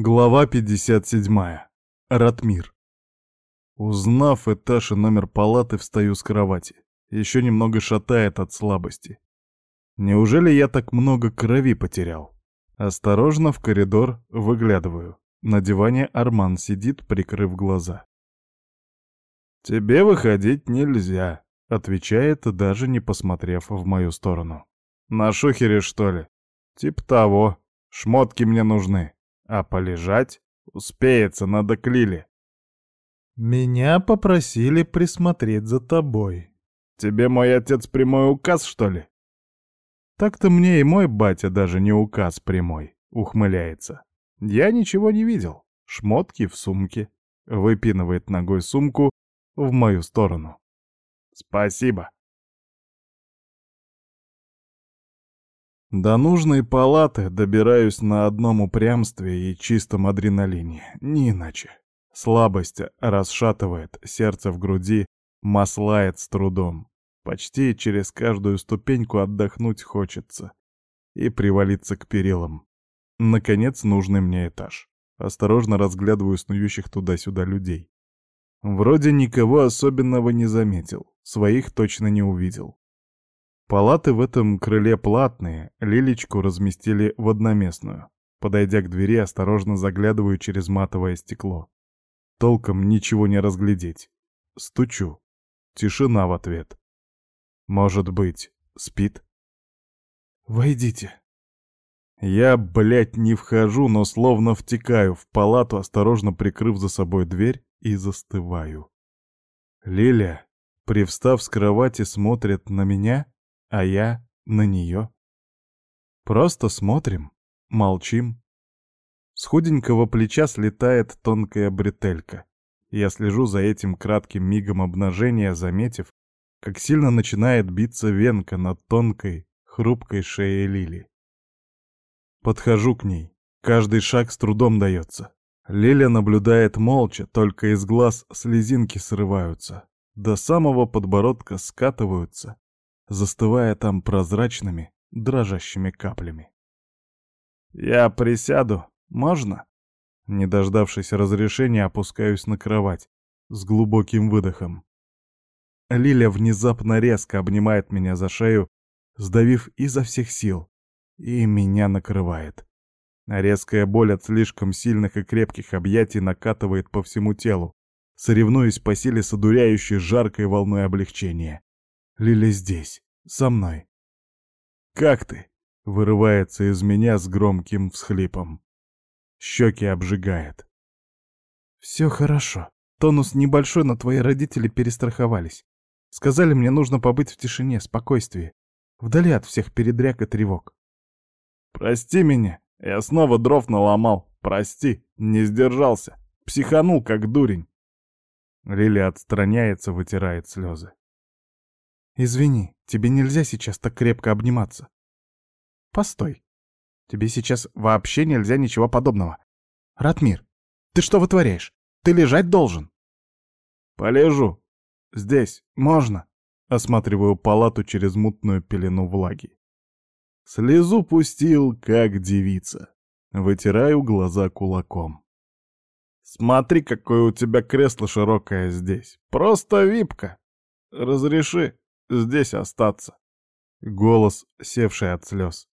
Глава 57. Ратмир. Узнав этаж и номер палаты, встаю с кровати. Еще немного шатает от слабости. Неужели я так много крови потерял? Осторожно в коридор выглядываю. На диване Арман сидит, прикрыв глаза. «Тебе выходить нельзя», — отвечает, даже не посмотрев в мою сторону. «На шухере, что ли?» «Тип того. Шмотки мне нужны» а полежать успеется на доклиле. Меня попросили присмотреть за тобой. Тебе мой отец прямой указ, что ли? Так-то мне и мой батя даже не указ прямой, ухмыляется. Я ничего не видел. Шмотки в сумке. Выпинывает ногой сумку в мою сторону. Спасибо. До нужной палаты добираюсь на одном упрямстве и чистом адреналине, не иначе. Слабость расшатывает, сердце в груди маслает с трудом. Почти через каждую ступеньку отдохнуть хочется и привалиться к перилам. Наконец нужный мне этаж. Осторожно разглядываю снующих туда-сюда людей. Вроде никого особенного не заметил, своих точно не увидел. Палаты в этом крыле платные, лилечку разместили в одноместную. Подойдя к двери, осторожно заглядываю через матовое стекло. Толком ничего не разглядеть. Стучу. Тишина в ответ. Может быть, спит? «Войдите». Я, блядь, не вхожу, но словно втекаю в палату, осторожно прикрыв за собой дверь и застываю. Лиля, привстав с кровати, смотрит на меня а я на нее. Просто смотрим, молчим. С худенького плеча слетает тонкая бретелька. Я слежу за этим кратким мигом обнажения, заметив, как сильно начинает биться венка над тонкой, хрупкой шеей Лили. Подхожу к ней. Каждый шаг с трудом дается. Лиля наблюдает молча, только из глаз слезинки срываются. До самого подбородка скатываются, застывая там прозрачными, дрожащими каплями. «Я присяду. Можно?» Не дождавшись разрешения, опускаюсь на кровать с глубоким выдохом. Лиля внезапно резко обнимает меня за шею, сдавив изо всех сил, и меня накрывает. Резкая боль от слишком сильных и крепких объятий накатывает по всему телу, соревнуясь по силе с одуряющей жаркой волной облегчения. Лили здесь, со мной». «Как ты?» — вырывается из меня с громким всхлипом. Щеки обжигает. «Все хорошо. Тонус небольшой, но твои родители перестраховались. Сказали, мне нужно побыть в тишине, спокойствии, вдали от всех передряг и тревог». «Прости меня. Я снова дров наломал. Прости. Не сдержался. Психанул, как дурень». Лили отстраняется, вытирает слезы. «Извини, тебе нельзя сейчас так крепко обниматься». «Постой. Тебе сейчас вообще нельзя ничего подобного. Ратмир, ты что вытворяешь? Ты лежать должен». «Полежу. Здесь. Можно». Осматриваю палату через мутную пелену влаги. Слезу пустил, как девица. Вытираю глаза кулаком. «Смотри, какое у тебя кресло широкое здесь. Просто випка. Разреши» здесь остаться!» Голос, севший от слез.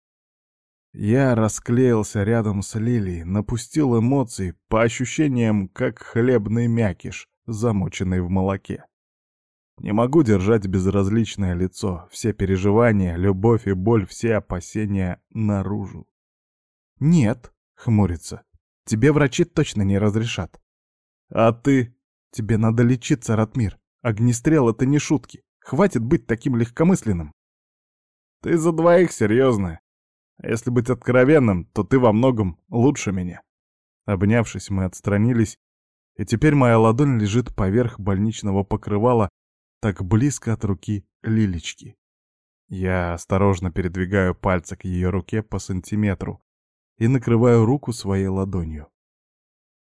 Я расклеился рядом с Лилией, напустил эмоции по ощущениям, как хлебный мякиш, замоченный в молоке. Не могу держать безразличное лицо, все переживания, любовь и боль, все опасения наружу. «Нет», — хмурится, — «тебе врачи точно не разрешат». «А ты?» «Тебе надо лечиться, Ратмир. Огнестрел — это не шутки. Хватит быть таким легкомысленным. Ты за двоих серьезная. А если быть откровенным, то ты во многом лучше меня. Обнявшись, мы отстранились, и теперь моя ладонь лежит поверх больничного покрывала так близко от руки Лилечки. Я осторожно передвигаю пальцы к ее руке по сантиметру и накрываю руку своей ладонью.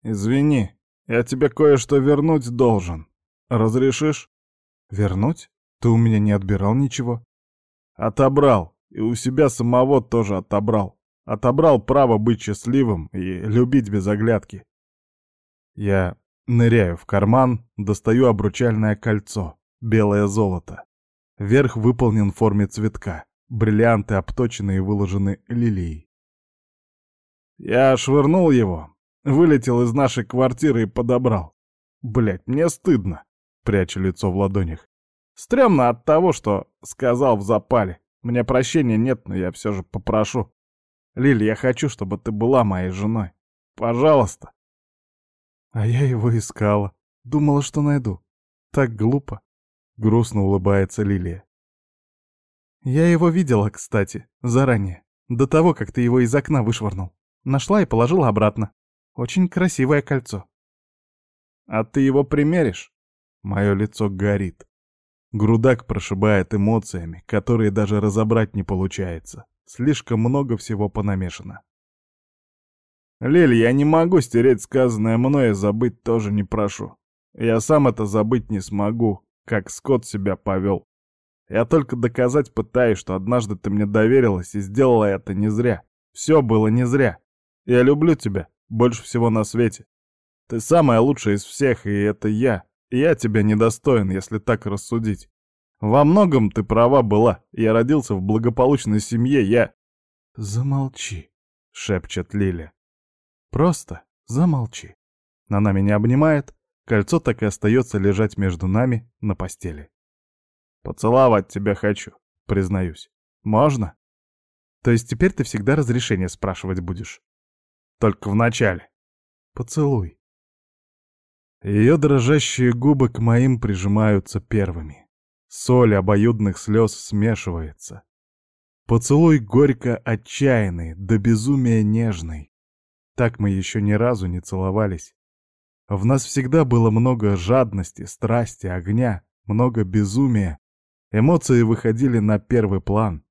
«Извини, я тебе кое-что вернуть должен. Разрешишь?» «Вернуть? Ты у меня не отбирал ничего? Отобрал. И у себя самого тоже отобрал. Отобрал право быть счастливым и любить без оглядки. Я ныряю в карман, достаю обручальное кольцо, белое золото. Верх выполнен в форме цветка. Бриллианты обточены и выложены лилией. Я швырнул его, вылетел из нашей квартиры и подобрал. Блять, мне стыдно. Прячу лицо в ладонях. Стремно от того, что сказал в запале. Мне прощения нет, но я все же попрошу. Лиль, я хочу, чтобы ты была моей женой. Пожалуйста. А я его искала. Думала, что найду. Так глупо. Грустно улыбается Лилия. Я его видела, кстати, заранее. До того, как ты его из окна вышвырнул. Нашла и положила обратно. Очень красивое кольцо. А ты его примеришь? Мое лицо горит. Грудак прошибает эмоциями, которые даже разобрать не получается. Слишком много всего понамешано. «Лиль, я не могу стереть сказанное мной и забыть тоже не прошу. Я сам это забыть не смогу, как Скотт себя повел. Я только доказать пытаюсь, что однажды ты мне доверилась и сделала это не зря. Все было не зря. Я люблю тебя больше всего на свете. Ты самая лучшая из всех, и это я, я тебя недостоин, если так рассудить. Во многом ты права была. Я родился в благополучной семье, я...» «Замолчи», — шепчет Лиля. «Просто замолчи». Она меня обнимает, кольцо так и остается лежать между нами на постели. «Поцеловать тебя хочу», — признаюсь. «Можно?» «То есть теперь ты всегда разрешение спрашивать будешь?» «Только вначале». «Поцелуй». Ее дрожащие губы к моим прижимаются первыми. Соль обоюдных слез смешивается. Поцелуй горько отчаянный, до да безумия нежный. Так мы еще ни разу не целовались. В нас всегда было много жадности, страсти, огня, много безумия. Эмоции выходили на первый план.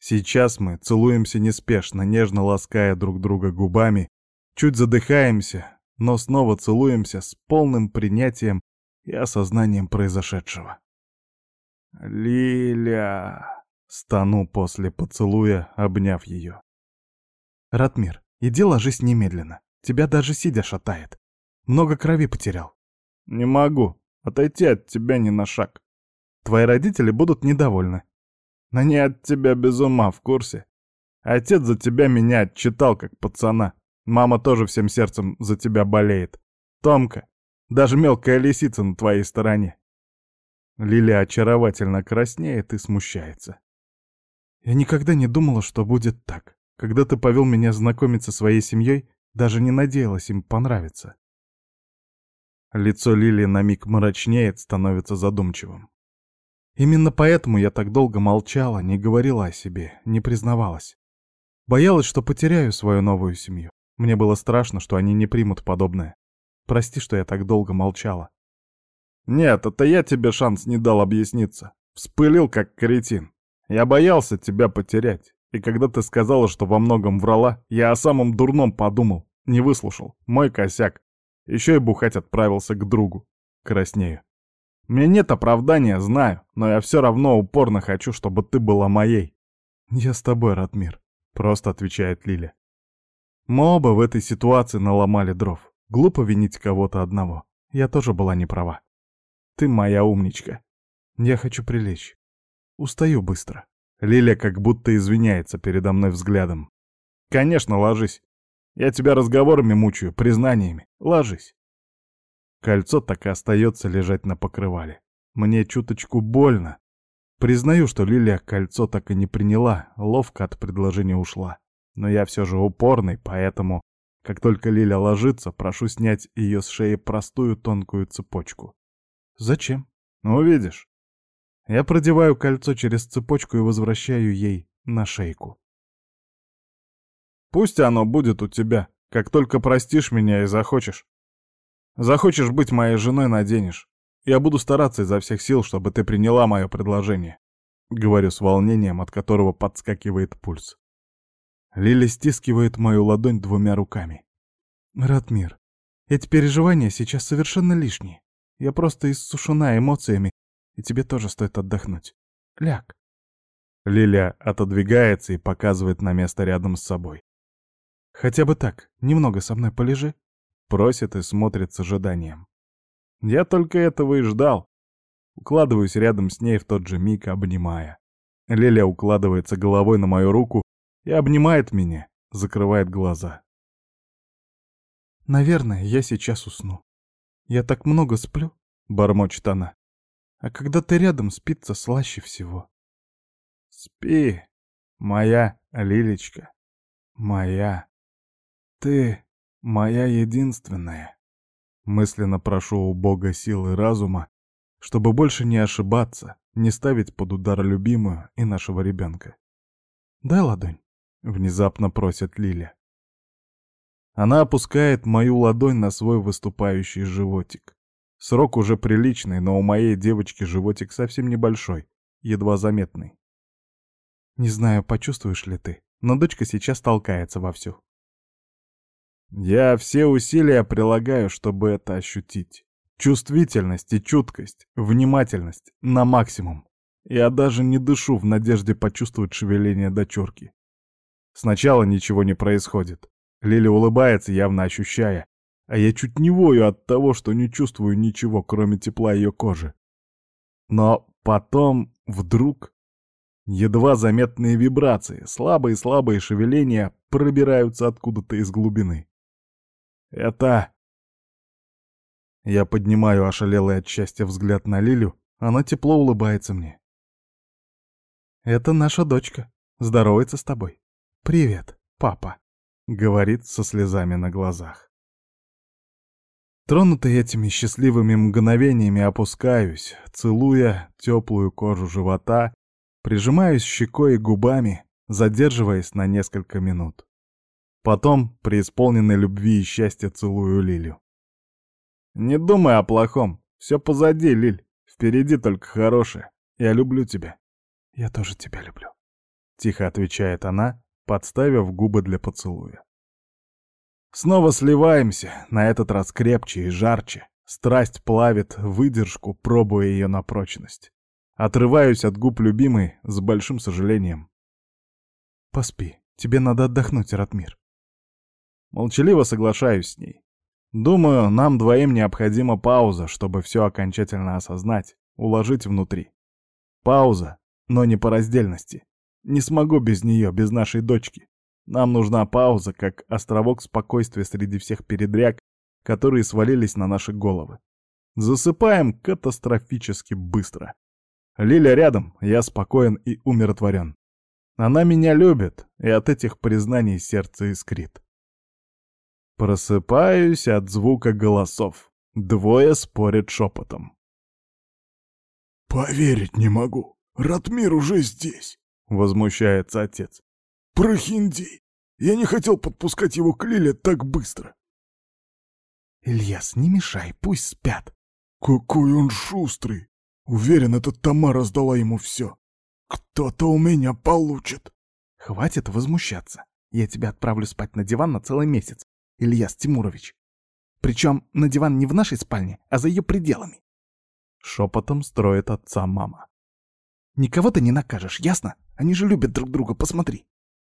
Сейчас мы целуемся неспешно, нежно лаская друг друга губами, чуть задыхаемся, но снова целуемся с полным принятием и осознанием произошедшего. «Лиля!» — стану после поцелуя, обняв ее. «Ратмир, иди ложись немедленно. Тебя даже сидя шатает. Много крови потерял». «Не могу. Отойти от тебя ни на шаг. Твои родители будут недовольны. Но не от тебя без ума в курсе. Отец за тебя меня отчитал, как пацана. Мама тоже всем сердцем за тебя болеет. Томка, даже мелкая лисица на твоей стороне. Лиля очаровательно краснеет и смущается. Я никогда не думала, что будет так. Когда ты повел меня знакомиться со своей семьей, даже не надеялась им понравиться. Лицо Лили на миг мрачнеет, становится задумчивым. Именно поэтому я так долго молчала, не говорила о себе, не признавалась. Боялась, что потеряю свою новую семью. Мне было страшно, что они не примут подобное. Прости, что я так долго молчала. Нет, это я тебе шанс не дал объясниться. Вспылил, как кретин. Я боялся тебя потерять. И когда ты сказала, что во многом врала, я о самом дурном подумал. Не выслушал. Мой косяк. Еще и бухать отправился к другу. Краснею. Мне нет оправдания, знаю, но я все равно упорно хочу, чтобы ты была моей. Я с тобой, Ратмир, просто отвечает Лиля. Моба в этой ситуации наломали дров. Глупо винить кого-то одного. Я тоже была не права. Ты моя умничка. Я хочу прилечь. Устаю быстро. Лиля как будто извиняется передо мной взглядом. Конечно, ложись. Я тебя разговорами мучаю, признаниями. Ложись. Кольцо так и остается лежать на покрывале. Мне чуточку больно. Признаю, что Лилия кольцо так и не приняла, ловко от предложения ушла но я все же упорный, поэтому, как только Лиля ложится, прошу снять ее с шеи простую тонкую цепочку. Зачем? «Ну, увидишь. Я продеваю кольцо через цепочку и возвращаю ей на шейку. Пусть оно будет у тебя, как только простишь меня и захочешь. Захочешь быть моей женой, наденешь. Я буду стараться изо всех сил, чтобы ты приняла мое предложение. Говорю с волнением, от которого подскакивает пульс. Лили стискивает мою ладонь двумя руками. «Ратмир, эти переживания сейчас совершенно лишние. Я просто иссушена эмоциями, и тебе тоже стоит отдохнуть. Ляг». Лиля отодвигается и показывает на место рядом с собой. «Хотя бы так, немного со мной полежи», — просит и смотрит с ожиданием. Я только этого и ждал. Укладываюсь рядом с ней в тот же миг, обнимая. Лиля укладывается головой на мою руку, и обнимает меня, закрывает глаза. «Наверное, я сейчас усну. Я так много сплю», — бормочет она. «А когда ты рядом, спится слаще всего». «Спи, моя Лилечка, моя. Ты моя единственная». Мысленно прошу у Бога силы разума, чтобы больше не ошибаться, не ставить под удар любимую и нашего ребенка. «Дай ладонь». — внезапно просит Лиля. Она опускает мою ладонь на свой выступающий животик. Срок уже приличный, но у моей девочки животик совсем небольшой, едва заметный. Не знаю, почувствуешь ли ты, но дочка сейчас толкается вовсю. Я все усилия прилагаю, чтобы это ощутить. Чувствительность и чуткость, внимательность на максимум. Я даже не дышу в надежде почувствовать шевеление дочурки. Сначала ничего не происходит. Лили улыбается, явно ощущая, а я чуть не вою от того, что не чувствую ничего, кроме тепла ее кожи. Но потом, вдруг, едва заметные вибрации, слабые-слабые шевеления пробираются откуда-то из глубины. Это... Я поднимаю ошалелый от счастья взгляд на Лилю, она тепло улыбается мне. «Это наша дочка. Здоровается с тобой». «Привет, папа», — говорит со слезами на глазах. Тронутый этими счастливыми мгновениями опускаюсь, целуя теплую кожу живота, прижимаюсь щекой и губами, задерживаясь на несколько минут. Потом, преисполненной любви и счастья, целую Лилю. «Не думай о плохом. Все позади, Лиль. Впереди только хорошее. Я люблю тебя». «Я тоже тебя люблю», — тихо отвечает она, подставив губы для поцелуя. Снова сливаемся, на этот раз крепче и жарче. Страсть плавит выдержку, пробуя ее на прочность. Отрываюсь от губ любимой с большим сожалением. «Поспи, тебе надо отдохнуть, Ратмир». Молчаливо соглашаюсь с ней. Думаю, нам двоим необходима пауза, чтобы все окончательно осознать, уложить внутри. Пауза, но не по раздельности. Не смогу без нее, без нашей дочки. Нам нужна пауза, как островок спокойствия среди всех передряг, которые свалились на наши головы. Засыпаем катастрофически быстро. Лиля рядом, я спокоен и умиротворен. Она меня любит, и от этих признаний сердце искрит. Просыпаюсь от звука голосов. Двое спорят шепотом. «Поверить не могу. Ратмир уже здесь. Возмущается отец. Прохиндей! Я не хотел подпускать его к Лиле так быстро. Ильяс, не мешай, пусть спят. Какой он шустрый! Уверен, эта Тамара сдала ему все. Кто-то у меня получит. Хватит возмущаться. Я тебя отправлю спать на диван на целый месяц, Ильяс Тимурович. Причем на диван не в нашей спальне, а за ее пределами. Шепотом строит отца мама. Никого ты не накажешь, ясно? Они же любят друг друга, посмотри.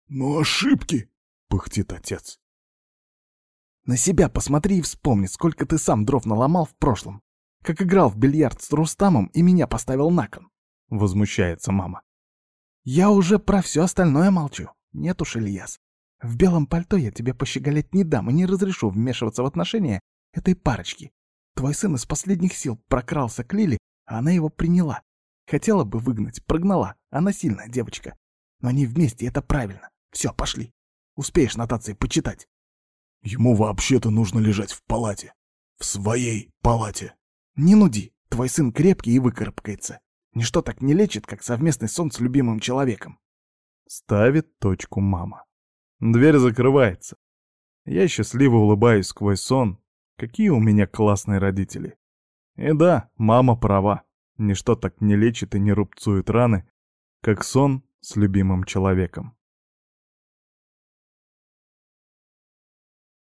Но ошибки, пыхтит отец. На себя посмотри и вспомни, сколько ты сам дров наломал в прошлом. Как играл в бильярд с Рустамом и меня поставил на кон. Возмущается мама. Я уже про все остальное молчу. Нет уж, Ильяс. В белом пальто я тебе пощеголять не дам и не разрешу вмешиваться в отношения этой парочки. Твой сын из последних сил прокрался к Лиле, а она его приняла. Хотела бы выгнать, прогнала. Она сильная девочка. Но они вместе, это правильно. Все, пошли. Успеешь нотации почитать. Ему вообще-то нужно лежать в палате. В своей палате. Не нуди. Твой сын крепкий и выкарабкается. Ничто так не лечит, как совместный сон с любимым человеком. Ставит точку мама. Дверь закрывается. Я счастливо улыбаюсь сквозь сон. Какие у меня классные родители. И да, мама права. Ничто так не лечит и не рубцует раны, как сон с любимым человеком.